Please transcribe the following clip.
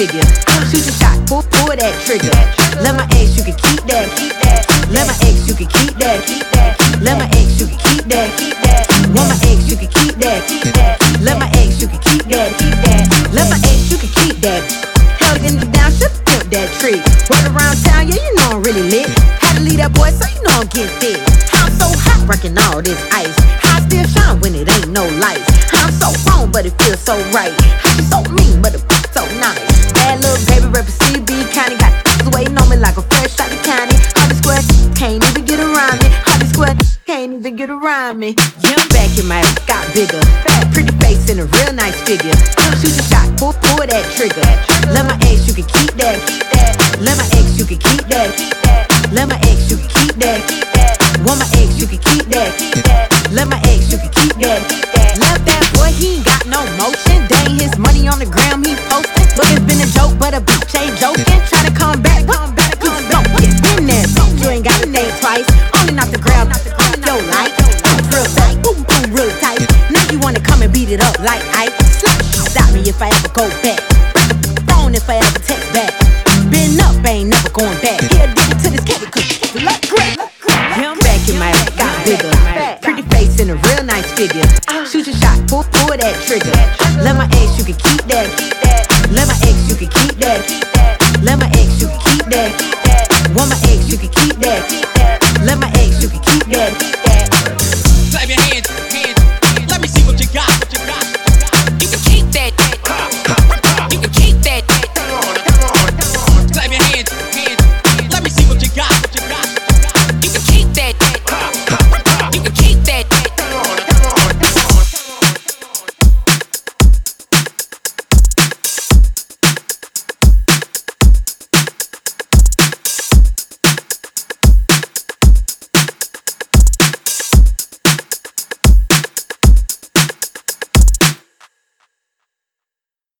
figure. Shoot your shot, pull, pull that trigger. Let my ex, you can keep that, keep that. Let my ex, you can keep that, keep that. Let my ex, you can keep that, keep that. Want my ex, you can keep that, keep that. Let my ex, you can keep that, keep that. Let my ex, you can keep that. Held in the down, should flip that tree. Run around town, yeah, you know I'm really lit. Had to leave that boy, so you know I'm getting thick. I'm so hot, breaking all this ice. Still shine when it ain't no lights. I'm so wrong, but it feels so right. You so mean, but it feels so nice. Bad little baby rapper CB County got waiting on me like a fresh shot of candy. Hardy Square can't even get around me. Hardy Square can't even get around me. Yeah, back in my ass got bigger. Pretty face and a real nice figure. Shoot your shot, pull, pull that trigger. Let my ex, you can keep that. Let my ex, you can keep that. Let my ex, you can keep that. Want my ex, you can keep that. Let my keep that. Love that boy, he got no motion. Dang his money on the gram, he posted. But it's been a joke, but a bitch ain't joking. Tryna come back, come back, come back. Get in there, you ain't got a name twice. Only not the ground, not the ground, yo, like. Real tight, boom, boom, real tight. Now you wanna come and beat it up like Ike. Stop me if I ever go back. Phone if I ever text back. Been up, ain't never going back. Here, And a real nice figure. Shoot your shot, pull, pull that trigger. Let my ex, you can keep that. Let my ex, you can keep that. Let my ex, you can keep that. Want my ex, you can keep that. Let my